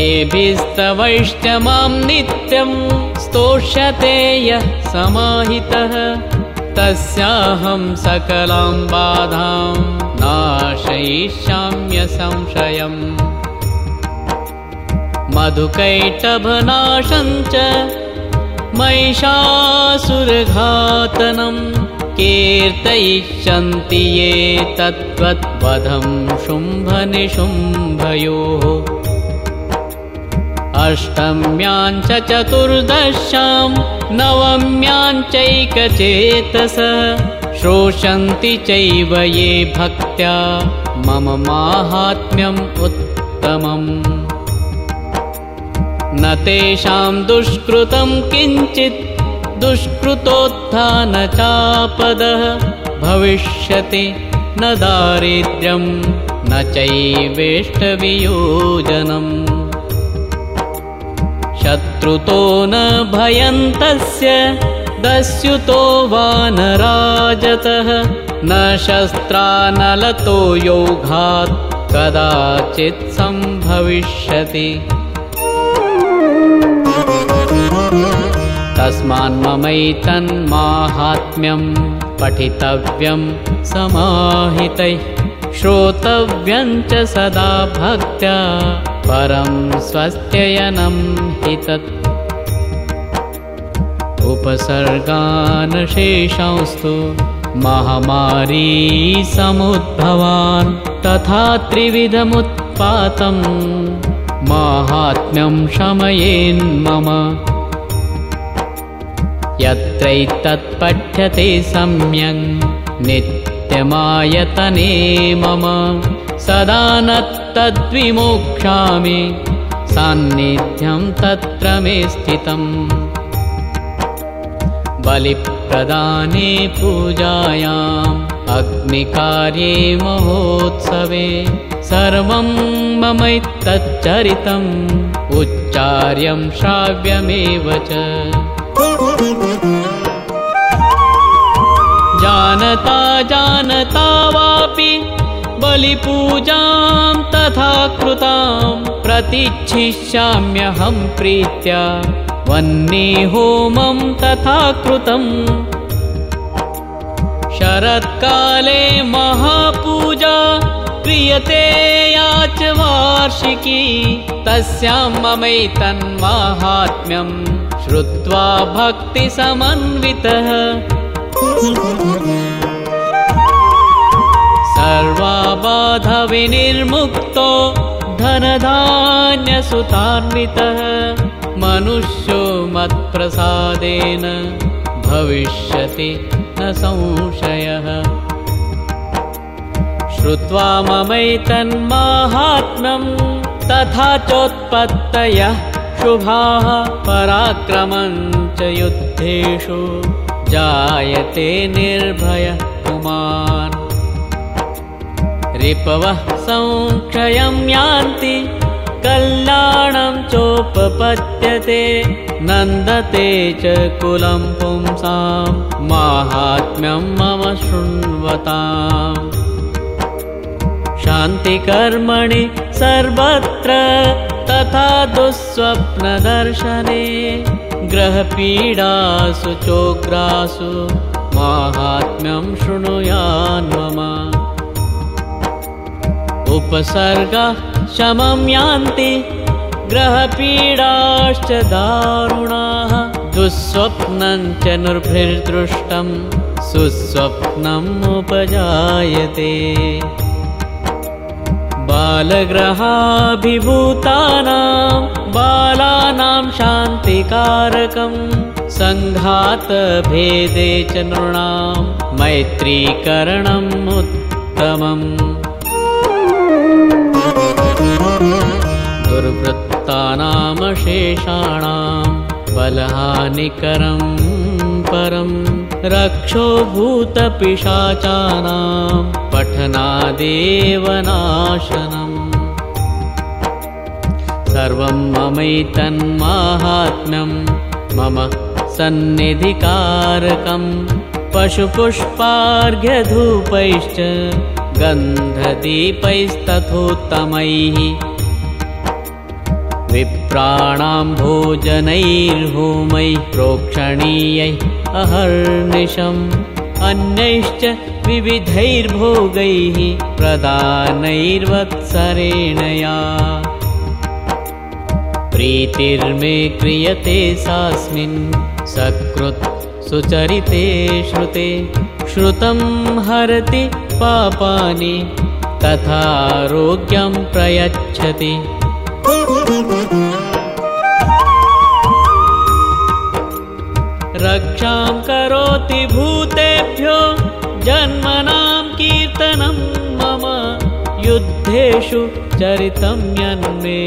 एभिस्तवैश्च मां नित्यं स्तोष्यते यः समाहितः। तस्याहं सकलां बाधां नाशयिष्याम्यसंशयम्। मधुकैटभनाशञ्च महिषासुरघातनम् कीर्तयिष्यन्ति ये तत्त्वद्वधं शुम्भनिशुम्भयोः अष्टम्याञ्च चतुर्दश्यां नवम्याञ्चैकचेतस श्रोषन्ति चैव ये भक्त्या मम माहात्म्यम् उत्तमम्। न तेषां दुष्कृतं किञ्चित् दुष्कृतोत्थानचापदः भविष्यति न दारिद्र्यं न चैवेष्टवियोजनम् शत्रुतो न भयन्तस्य दस्युतो वा न राजतः न शस्त्रानलतो योगात् कदाचित् सम्भविष्यति। तस्मान्ममैतन्माहात्म्यं पठितव्यं समाहितैः श्रोतव्यं च सदा भक्त्या परं स्वस्त्ययनं हि तत्। उपसर्गानशेषंस्तु महामारी समुद्भवान् तथा त्रिविधमुत्पातं माहात्म्यं शमयेन्मम यत्रैतत्पठ्यते सम्यक् नित्यमायतने मम। सदा न तद्विमोक्षामि सान्निध्यं तत्र मे स्थितम्। बलिप्रदाने पूजायाम् अग्निकार्ये महोत्सवे सर्वं ममैतच्चरितम् उच्चार्यं श्राव्यमेव च। जानता जानता वापि बलिपूजां तथा कृतां प्रतिच्छिष्याम्यहं प्रीत्या वह्निहोमं तथा कृतम् शरत्काले महापूजा क्रियते या च वार्षिकी तस्यां ममैतन्माहात्म्यं श्रुत्वा भक्तिसमन्वितः सर्वाबाधविनिर्मुक्तो धनधान्यसुतान्वितः मनुष्यो मत्प्रसादेन भविष्यति न संशयः। श्रुत्वा ममैतन्माहात्म्यं तथा चोत्पत्तयः शुभाः पराक्रमञ्च युद्धेषु जायते निर्भयः पुमान् रिपवः संक्षयं यान्ति कल्याणं चोपपद्यते नन्दते च कुलं पुंसां माहात्म्यं मम शृण्वताम् शान्तिकर्मणि सर्वत्र तथा दुःस्वप्नदर्शने ग्रहपीडासु चोग्रासु माहात्म्यं शृणुयान्मम उपसर्गः शमं यान्ति ग्रहपीडाश्च दारुणाः दुःस्वप्नं च निर्भिर्दृष्टं सुस्वप्नम् उपजायते। बालग्रहाभिभूतानां बालानां शान्तिकारकं सङ्घातभेदे च नृणां मैत्रीकरणम् उत्तमम् दुर्वृत्तानामशेषाणां बलहानिकरं परं रक्षो भूतपिशाचानां पठनादेव नाशनम् सर्वं ममैतन्माहात्म्यं मम सन्निधिकारकं पशुपुष्पार्घ्यधूपैश्च गन्धदीपैस्तथोत्तमैः विप्राणां भोजनैर्होमैः प्रोक्षणीयैः अहर्निशम् अन्यैश्च विविधैर्भोगैः प्रदानैर्वत्सरेण या। प्रीतिर्मे क्रियते सास्मिन् सकृत् सुचरिते श्रुते श्रुतं हरति पापानि तथारोग्यं प्रयच्छति रक्षां करोति भूतेभ्यो जन्मनां कीर्तनं मम युद्धेषु चरितं यन्मे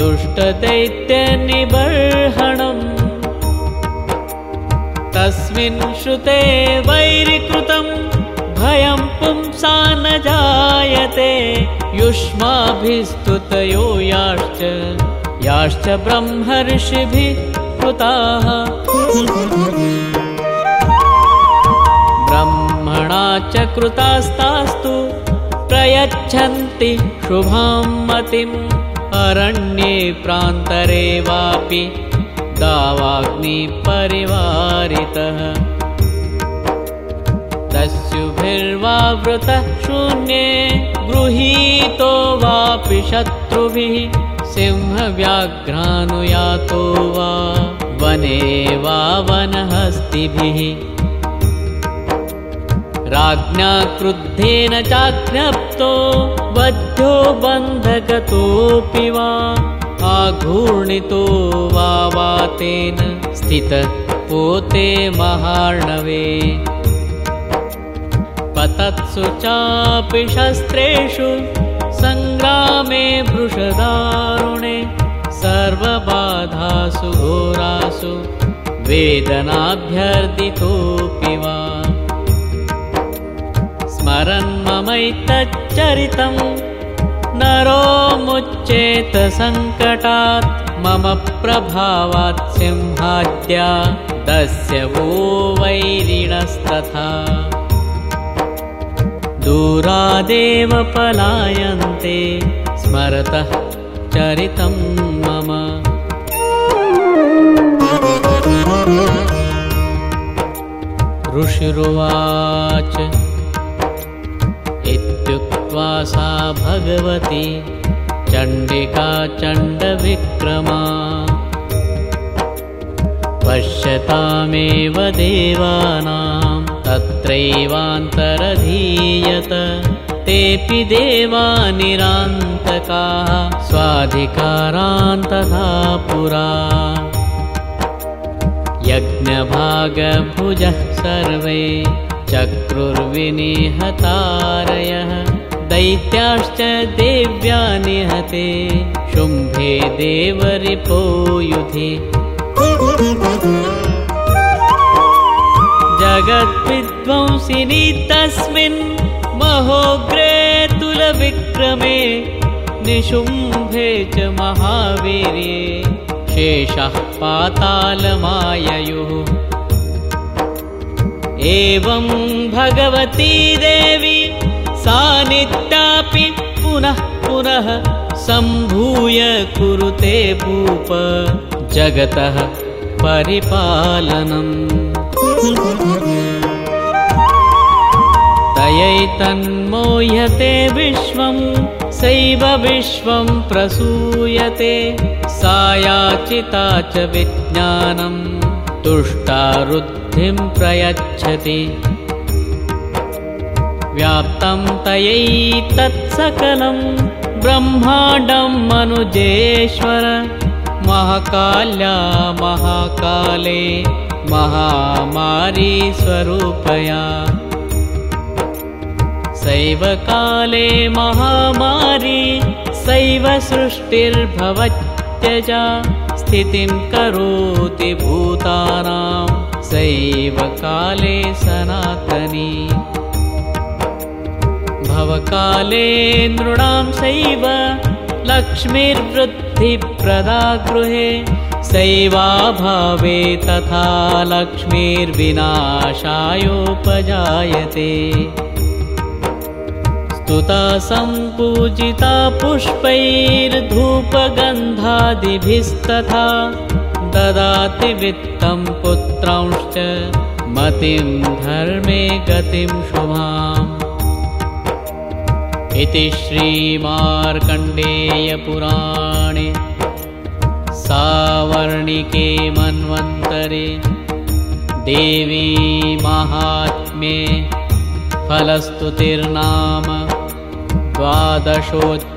दुष्टदैत्यनिबर्हणम् तस्मिन् श्रुते वैरिकृतं भयं पुंसा न जायते युष्माभिस्तुतयो याश्च याश्च ब्रह्मर्षिभिः कृताः। ब्रह्मणा च कृतास्तास्तु प्रयच्छन्ति शुभां मतिम्। अरण्ये प्रान्तरे वापि दावाग्निपरिवारितः दस्युभिर्वावृतः शून्ये गृहीतो वापि शत्रुभिः सिंहव्याघ्रानुयातो वा वने वा वनहस्तिभिः। राज्ञा क्रुद्धेन चाज्ञप्तो बद्धो बन्धगतोऽपि वा आघूर्णितो वा वातेन स्थितपोते महार्णवे। पतत्सु चापि शस्त्रेषु सङ्ग्रामे वृषदारुणे सर्वबाधासु घोरासु वेदनाभ्यर्दितोऽपि वा। स्मरन् ममैतच्चरितं नरो मुच्चेत सङ्कटात् मम प्रभावात् सिंहाद्या दस्य वो वैरिणस्तथा दूरादेव पलायन्ते स्मरतः चरितं मम। ऋषिरुवाच इत्युक्त्वा सा भगवती चण्डिका चण्डविक्रमा पश्यतामेव देवानां तत्रैवान्तरधीयत। तेऽपि देवा निरान्तकाः स्वाधिकारान्तथा पुरा। यज्ञभागभुजः सर्वे चक्रुर्विनिहतारयः। दैत्याश्च देव्या निहते शुम्भे देवरिपो युधि जगद्विध्वंसिनि तस्मिन् महोग्रे तुलविक्रमे निशुम्भे च महावीर्ये शेषः पातालमाययुः। एवं भगवती देवी सा नित्यापि पुनः पुनः सम्भूय कुरुते भूप जगतः परिपालनम् तयैतन्मोह्यते विश्वं सैव विश्वं प्रसूयते सा याचिता च विज्ञानं तुष्टारुद्धिं प्रयच्छति। व्याप्तं तयैतत्सकलं ब्रह्माण्डं मनुजेश्वर महाकाल्या महाकाले महामारी स्वरूपया। सैव काले महामारी सैव सृष्टिर्भवत्यजा स्थितिं करोति भूतानां। सैव काले सनातनी। भवकाले नृणां सैव लक्ष्मीर्वृद्धिप्रदा गृहे सैवाभावे तथा लक्ष्मीर्विनाशायोपजायते। स्तुता सम्पूजिता पुष्पैर्धूपगन्धादिभिस्तथा ददाति वित्तं पुत्रांश्च मतिं धर्मे गतिं शुभाम्। इति श्रीमार्कण्डेयपुराणे सावर्णिके मन्वन्तरे देवी महात्म्ये फलस्तुतिर्नाम द्वादशोऽध्यायः